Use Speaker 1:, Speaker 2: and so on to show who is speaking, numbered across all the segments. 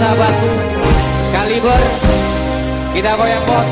Speaker 1: sahabatku. Kaliber Kita goyang bos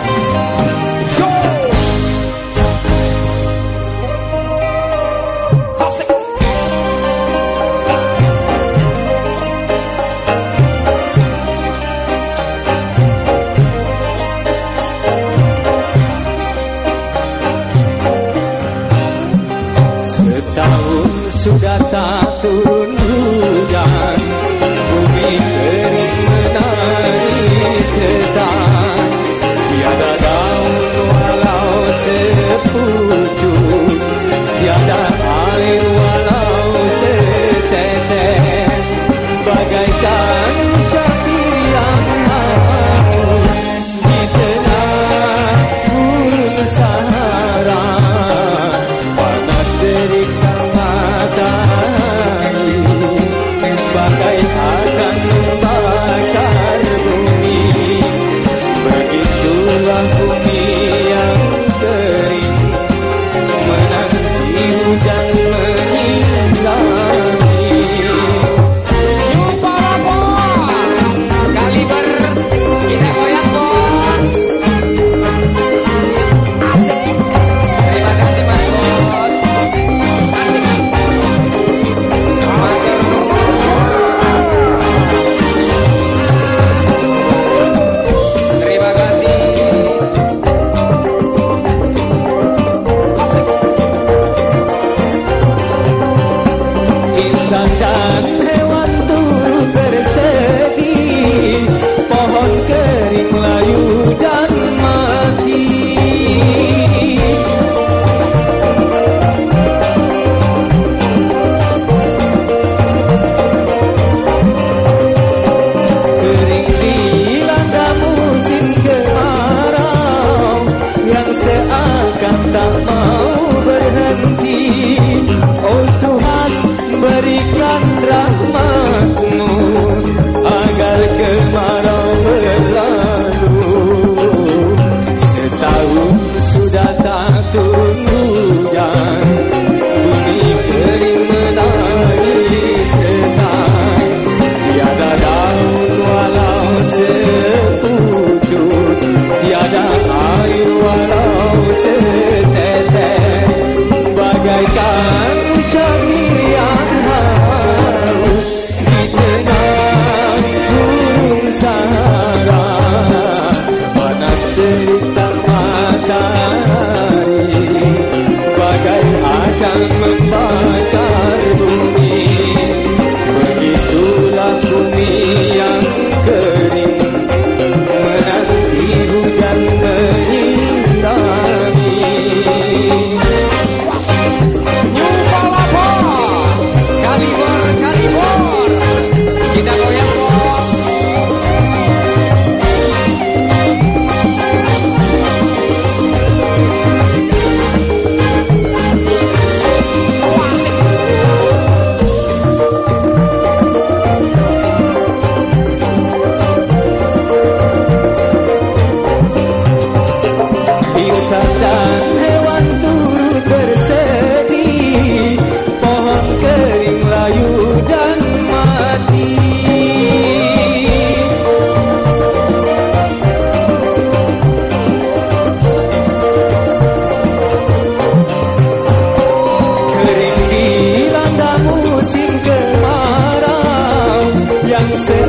Speaker 2: Santa. Shut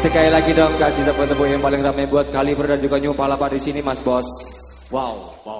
Speaker 1: Sekali lagi dong kasih tepuk-tepuk yang paling ramai buat Kaliber dan juga New Palapa di sini Mas Bos.
Speaker 2: Wow, wow.